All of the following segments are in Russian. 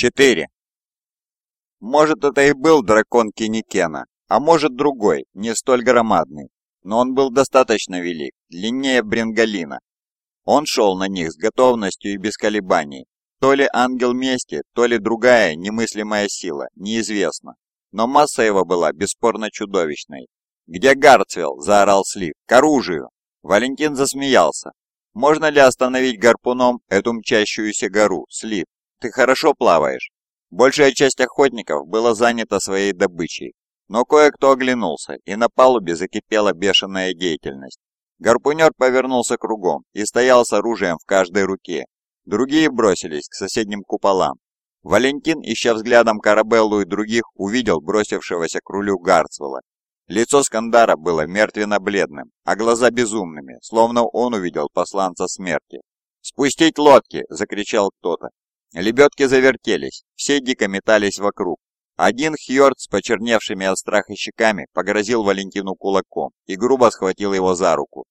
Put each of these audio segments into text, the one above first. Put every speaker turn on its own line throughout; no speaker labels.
4. Может, это и был дракон Киникена, а может другой, не столь громадный, но он был достаточно велик, длиннее Бренгалина. Он шел на них с готовностью и без колебаний. То ли ангел мести, то ли другая немыслимая сила, неизвестно. Но масса его была бесспорно чудовищной. «Где Гарцвелл?» – заорал Слив. «К оружию!» Валентин засмеялся. «Можно ли остановить гарпуном эту мчащуюся гору, Слив? Ты хорошо плаваешь?» Большая часть охотников была занята своей добычей, но кое-кто оглянулся, и на палубе закипела бешеная деятельность. Гарпунер повернулся кругом и стоял с оружием в каждой руке. Другие бросились к соседним куполам. Валентин, ища взглядом Карабеллу и других, увидел бросившегося к рулю Гарцвелла. Лицо Скандара было мертвенно-бледным, а глаза безумными, словно он увидел посланца смерти. «Спустить лодки!» – закричал кто-то. Лебедки завертелись, все дико метались вокруг. Один Хьорд с почерневшими от страха щеками погрозил Валентину кулаком и грубо схватил его за руку.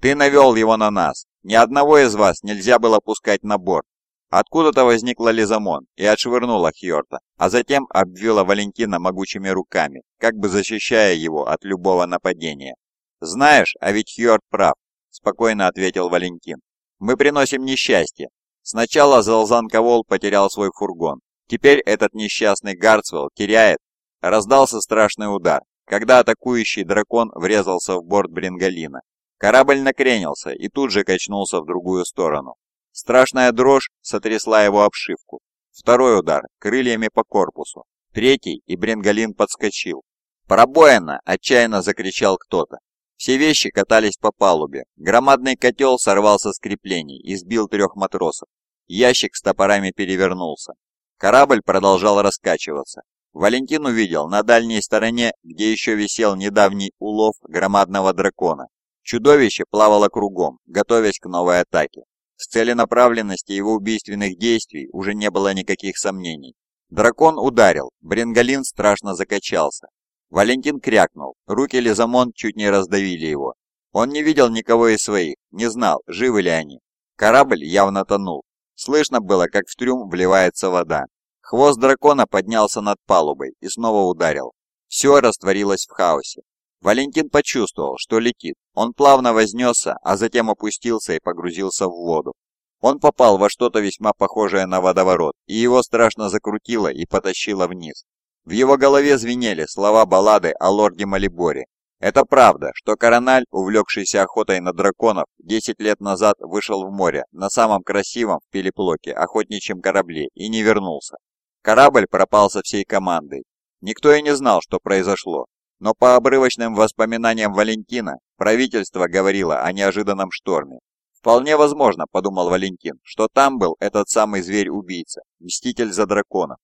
«Ты навел его на нас. Ни одного из вас нельзя было пускать на борт». Откуда-то возникла Лизамон и отшвырнула Хьорта, а затем обвила Валентина могучими руками, как бы защищая его от любого нападения. «Знаешь, а ведь Хьорт прав», – спокойно ответил Валентин. «Мы приносим несчастье, Сначала Залзанковол потерял свой фургон. Теперь этот несчастный Гарцвелл теряет. Раздался страшный удар, когда атакующий дракон врезался в борт Брингалина. Корабль накренился и тут же качнулся в другую сторону. Страшная дрожь сотрясла его обшивку. Второй удар крыльями по корпусу. Третий, и Бренгалин подскочил. «Пробоина!» – отчаянно закричал кто-то. Все вещи катались по палубе. Громадный котел сорвался с креплений и сбил трех матросов. Ящик с топорами перевернулся. Корабль продолжал раскачиваться. Валентин увидел на дальней стороне, где еще висел недавний улов громадного дракона. Чудовище плавало кругом, готовясь к новой атаке. В целенаправленности его убийственных действий уже не было никаких сомнений. Дракон ударил, Бренгалин страшно закачался. Валентин крякнул, руки Лизамон чуть не раздавили его. Он не видел никого из своих, не знал, живы ли они. Корабль явно тонул, Слышно было, как в трюм вливается вода. Хвост дракона поднялся над палубой и снова ударил. Все растворилось в хаосе. Валентин почувствовал, что летит. Он плавно вознесся, а затем опустился и погрузился в воду. Он попал во что-то весьма похожее на водоворот, и его страшно закрутило и потащило вниз. В его голове звенели слова баллады о лорде Малиборе, это правда, что Корональ, увлекшийся охотой на драконов, 10 лет назад вышел в море на самом красивом в Пелеплоке охотничьем корабле и не вернулся. Корабль пропал со всей командой. Никто и не знал, что произошло, но по обрывочным воспоминаниям Валентина правительство говорило о неожиданном шторме. «Вполне возможно», — подумал Валентин, — «что там был этот самый зверь-убийца, мститель за драконов.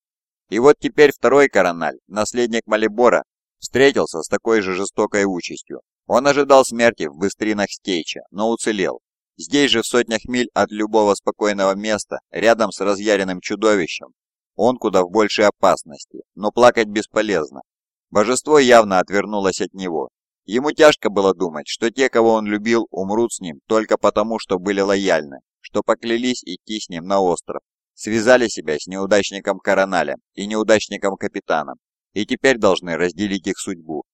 И вот теперь второй Корональ, наследник Малибора, встретился с такой же жестокой участью. Он ожидал смерти в быстринах Стейча, но уцелел. Здесь же в сотнях миль от любого спокойного места, рядом с разъяренным чудовищем, он куда в большей опасности, но плакать бесполезно. Божество явно отвернулось от него. Ему тяжко было думать, что те, кого он любил, умрут с ним только потому, что были лояльны, что поклялись идти с ним на остров, связали себя с неудачником Короналем и неудачником Капитаном, и теперь должны разделить их судьбу.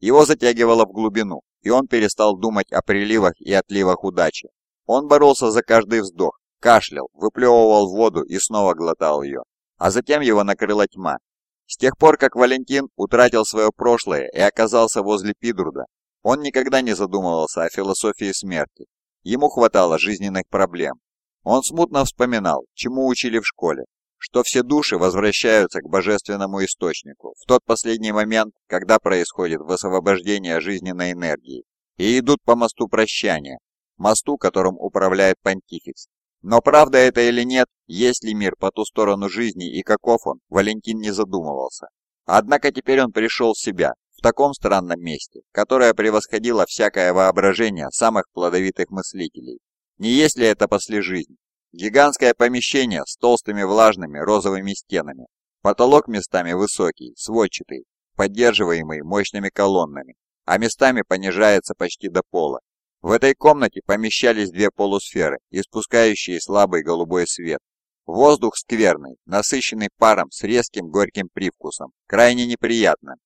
Его затягивало в глубину, и он перестал думать о приливах и отливах удачи. Он боролся за каждый вздох, кашлял, выплевывал воду и снова глотал ее. А затем его накрыла тьма. С тех пор, как Валентин утратил свое прошлое и оказался возле Пидруда, он никогда не задумывался о философии смерти. Ему хватало жизненных проблем. Он смутно вспоминал, чему учили в школе, что все души возвращаются к божественному источнику в тот последний момент, когда происходит высвобождение жизненной энергии, и идут по мосту прощания, мосту, которым управляет понтификс. Но правда это или нет, есть ли мир по ту сторону жизни и каков он, Валентин не задумывался. Однако теперь он пришел в себя, в таком странном месте, которое превосходило всякое воображение самых плодовитых мыслителей. Не есть ли это после жизни? Гигантское помещение с толстыми влажными розовыми стенами. Потолок местами высокий, сводчатый, поддерживаемый мощными колоннами, а местами понижается почти до пола. В этой комнате помещались две полусферы, испускающие слабый голубой свет. Воздух скверный, насыщенный паром с резким горьким привкусом, крайне неприятно.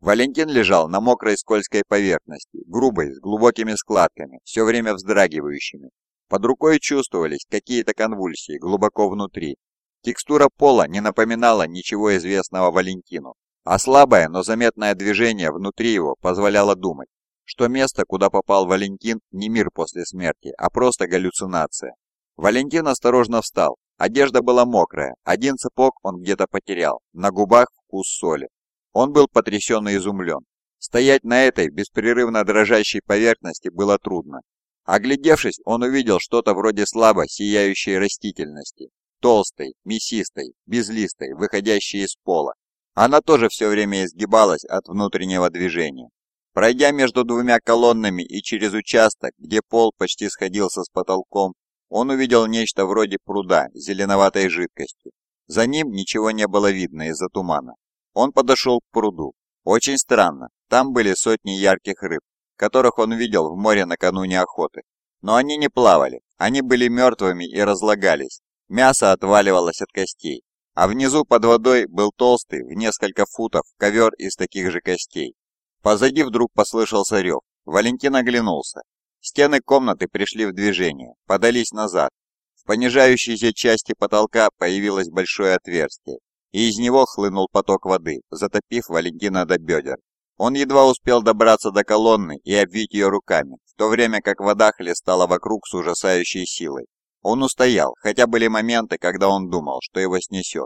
Валентин лежал на мокрой скользкой поверхности, грубой, с глубокими складками, все время вздрагивающими. Под рукой чувствовались какие-то конвульсии глубоко внутри. Текстура пола не напоминала ничего известного Валентину, а слабое, но заметное движение внутри его позволяло думать, что место, куда попал Валентин, не мир после смерти, а просто галлюцинация. Валентин осторожно встал. Одежда была мокрая, один цепок он где-то потерял, на губах вкус соли. Он был потрясен и изумлен. Стоять на этой беспрерывно дрожащей поверхности было трудно. Оглядевшись, он увидел что-то вроде слабо сияющей растительности, толстой, мясистой, безлистой, выходящей из пола. Она тоже все время изгибалась от внутреннего движения. Пройдя между двумя колоннами и через участок, где пол почти сходился с потолком, он увидел нечто вроде пруда с зеленоватой жидкостью. За ним ничего не было видно из-за тумана. Он подошел к пруду. Очень странно, там были сотни ярких рыб, которых он видел в море накануне охоты. Но они не плавали, они были мертвыми и разлагались. Мясо отваливалось от костей, а внизу под водой был толстый в несколько футов ковер из таких же костей. Позади вдруг послышался рев. Валентин оглянулся. Стены комнаты пришли в движение, подались назад. В понижающейся части потолка появилось большое отверстие, и из него хлынул поток воды, затопив Валентина до бедер. Он едва успел добраться до колонны и обвить ее руками, в то время как вода хлестала вокруг с ужасающей силой. Он устоял, хотя были моменты, когда он думал, что его снесет.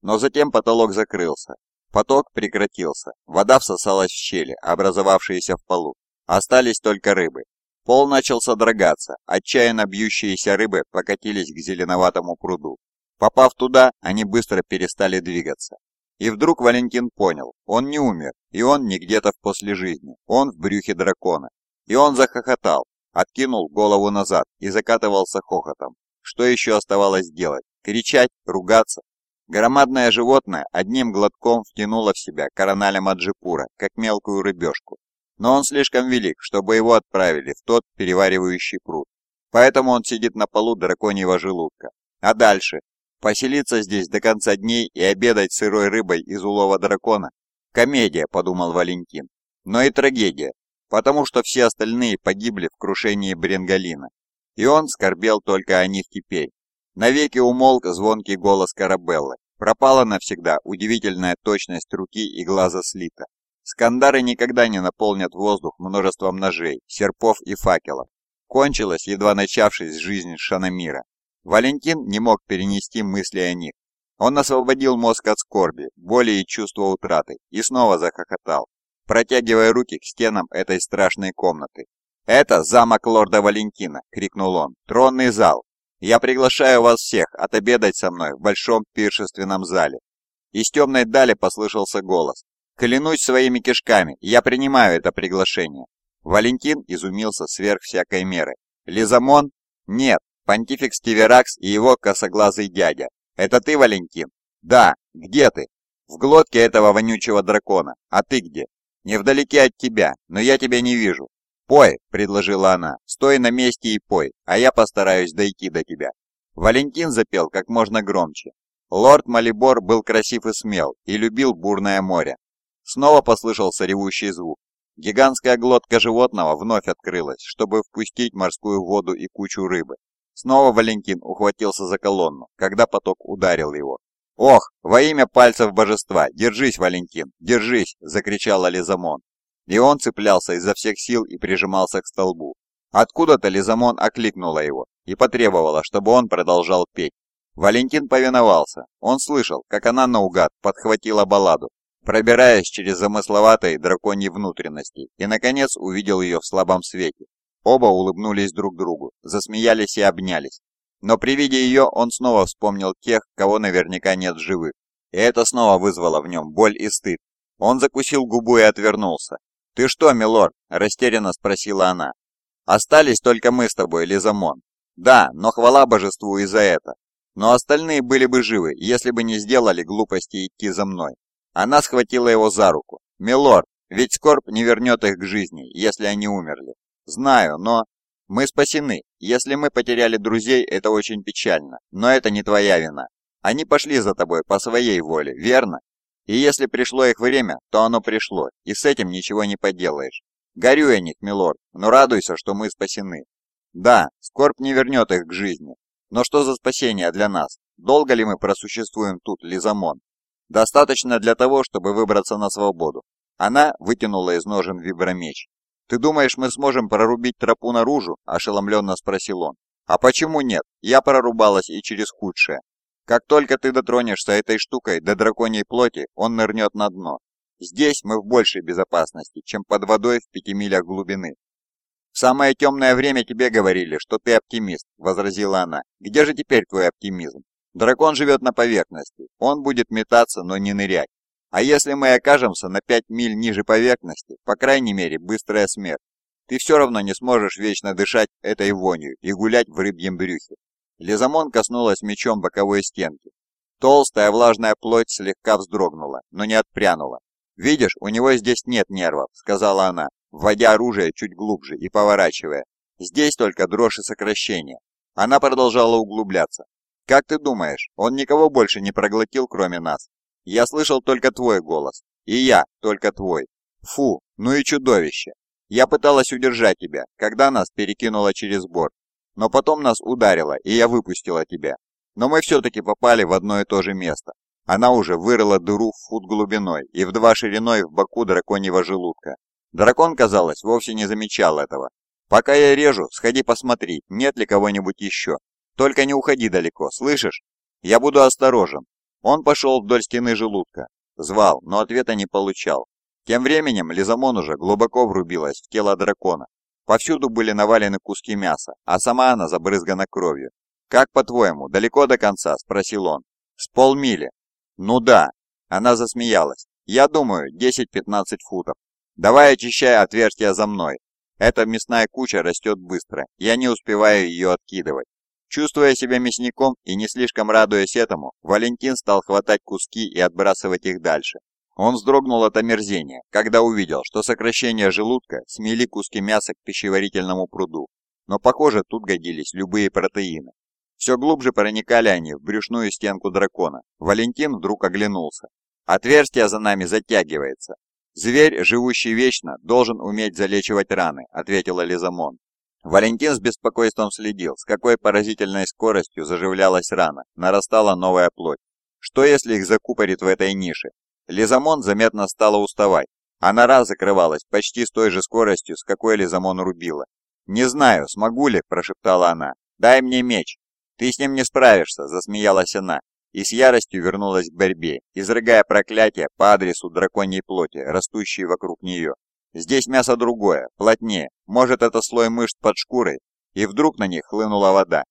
Но затем потолок закрылся. Поток прекратился, вода всосалась в щели, образовавшиеся в полу. Остались только рыбы. Пол начал содрогаться, отчаянно бьющиеся рыбы покатились к зеленоватому пруду. Попав туда, они быстро перестали двигаться. И вдруг Валентин понял, он не умер, и он не где-то в после жизни, он в брюхе дракона. И он захохотал, откинул голову назад и закатывался хохотом. Что еще оставалось делать? Кричать? Ругаться? Громадное животное одним глотком втянуло в себя короналя Маджипура, как мелкую рыбешку. Но он слишком велик, чтобы его отправили в тот переваривающий пруд. Поэтому он сидит на полу драконьего желудка. А дальше? Поселиться здесь до конца дней и обедать сырой рыбой из улова дракона? Комедия, подумал Валентин. Но и трагедия, потому что все остальные погибли в крушении Бренгалина. И он скорбел только о них теперь. Навеки умолк звонкий голос Карабеллы. Пропала навсегда удивительная точность руки и глаза слита. Скандары никогда не наполнят воздух множеством ножей, серпов и факелов. Кончилась, едва начавшись, жизнь Шанамира. Валентин не мог перенести мысли о них. Он освободил мозг от скорби, боли и чувства утраты и снова захохотал, протягивая руки к стенам этой страшной комнаты. «Это замок лорда Валентина!» — крикнул он. «Тронный зал! Я приглашаю вас всех отобедать со мной в большом пиршественном зале!» Из темной дали послышался голос. «Клянусь своими кишками, я принимаю это приглашение!» Валентин изумился сверх всякой меры. «Лизамон? Нет, Понтифик Стиверакс и его косоглазый дядя. Это ты, Валентин? Да. Где ты? В глотке этого вонючего дракона. А ты где? Невдалеке от тебя, но я тебя не вижу. «Пой», — предложила она, — «стой на месте и пой, а я постараюсь дойти до тебя». Валентин запел как можно громче. Лорд Малибор был красив и смел, и любил бурное море. Снова послышался ревущий звук. Гигантская глотка животного вновь открылась, чтобы впустить морскую воду и кучу рыбы. Снова Валентин ухватился за колонну, когда поток ударил его. «Ох, во имя пальцев божества! Держись, Валентин, держись!» – закричала Лизамон. И он цеплялся изо всех сил и прижимался к столбу. Откуда-то Лизамон окликнула его и потребовала, чтобы он продолжал петь. Валентин повиновался. Он слышал, как она наугад подхватила балладу, пробираясь через замысловатые драконьи внутренности, и, наконец, увидел ее в слабом свете. Оба улыбнулись друг другу, засмеялись и обнялись. Но при виде ее он снова вспомнил тех, кого наверняка нет живых. И это снова вызвало в нем боль и стыд. Он закусил губу и отвернулся. «Ты что, милорд?» – растерянно спросила она. «Остались только мы с тобой, Лизамон». «Да, но хвала божеству и за это. Но остальные были бы живы, если бы не сделали глупости идти за мной». Она схватила его за руку. «Милорд, ведь скорбь не вернет их к жизни, если они умерли. Знаю, но... Мы спасены. Если мы потеряли друзей, это очень печально. Но это не твоя вина. Они пошли за тобой по своей воле, верно? И если пришло их время, то оно пришло, и с этим ничего не поделаешь. Горю я них, милорд, но радуйся, что мы спасены. Да, скорбь не вернет их к жизни. Но что за спасение для нас? Долго ли мы просуществуем тут, Лизамон? Достаточно для того, чтобы выбраться на свободу. Она вытянула из ножен вибромеч. «Ты думаешь, мы сможем прорубить тропу наружу?» – ошеломленно спросил он. «А почему нет? Я прорубалась и через худшее. Как только ты дотронешься этой штукой до драконьей плоти, он нырнет на дно. Здесь мы в большей безопасности, чем под водой в пяти милях глубины. «В самое темное время тебе говорили, что ты оптимист», — возразила она. «Где же теперь твой оптимизм? Дракон живет на поверхности. Он будет метаться, но не нырять. А если мы окажемся на пять миль ниже поверхности, по крайней мере, быстрая смерть, ты все равно не сможешь вечно дышать этой вонью и гулять в рыбьем брюхе. Лизамон коснулась мечом боковой стенки. Толстая влажная плоть слегка вздрогнула, но не отпрянула. «Видишь, у него здесь нет нервов», — сказала она, вводя оружие чуть глубже и поворачивая. «Здесь только дрожь и сокращение». Она продолжала углубляться. «Как ты думаешь, он никого больше не проглотил, кроме нас? Я слышал только твой голос. И я только твой. Фу, ну и чудовище. Я пыталась удержать тебя, когда нас перекинуло через борт. Но потом нас ударило, и я выпустила тебя. Но мы все-таки попали в одно и то же место. Она уже вырыла дыру в фут глубиной и в два шириной в боку драконьего желудка. Дракон, казалось, вовсе не замечал этого. «Пока я режу, сходи посмотри, нет ли кого-нибудь еще. Только не уходи далеко, слышишь? Я буду осторожен». Он пошел вдоль стены желудка. Звал, но ответа не получал. Тем временем Лизамон уже глубоко врубилась в тело дракона. Повсюду были навалены куски мяса, а сама она забрызгана кровью. «Как по-твоему, далеко до конца?» – спросил он. «С полмили». «Ну да». Она засмеялась. «Я думаю, 10-15 футов. Давай очищай отверстие за мной. Эта мясная куча растет быстро, я не успеваю ее откидывать». Чувствуя себя мясником и не слишком радуясь этому, Валентин стал хватать куски и отбрасывать их дальше. Он вздрогнул от омерзения, когда увидел, что сокращение желудка смели куски мяса к пищеварительному пруду. Но, похоже, тут годились любые протеины. Все глубже проникали они в брюшную стенку дракона. Валентин вдруг оглянулся. «Отверстие за нами затягивается. Зверь, живущий вечно, должен уметь залечивать раны», — ответила Лизамон. Валентин с беспокойством следил, с какой поразительной скоростью заживлялась рана, нарастала новая плоть. Что если их закупорит в этой нише? Лизамон заметно стала уставать, а нора закрывалась почти с той же скоростью, с какой Лизамон рубила. «Не знаю, смогу ли», – прошептала она. «Дай мне меч». «Ты с ним не справишься», – засмеялась она, и с яростью вернулась к борьбе, изрыгая проклятие по адресу драконьей плоти, растущей вокруг нее. «Здесь мясо другое, плотнее, может это слой мышц под шкурой?» И вдруг на них хлынула вода.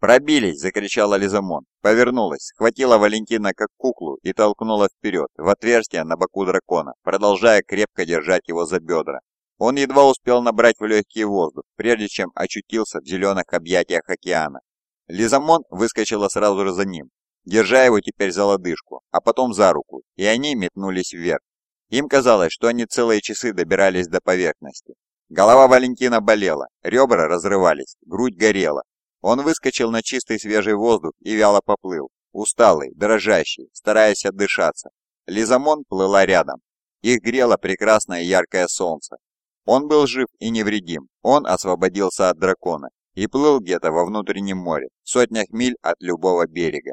«Пробились!» – закричала Лизамон. Повернулась, схватила Валентина как куклу и толкнула вперед, в отверстие на боку дракона, продолжая крепко держать его за бедра. Он едва успел набрать в легкий воздух, прежде чем очутился в зеленых объятиях океана. Лизамон выскочила сразу же за ним, держа его теперь за лодыжку, а потом за руку, и они метнулись вверх. Им казалось, что они целые часы добирались до поверхности. Голова Валентина болела, ребра разрывались, грудь горела, он выскочил на чистый свежий воздух и вяло поплыл, усталый, дрожащий, стараясь отдышаться. Лизамон плыла рядом. Их грело прекрасное яркое солнце. Он был жив и невредим. Он освободился от дракона и плыл где-то во внутреннем море, сотнях миль от любого берега.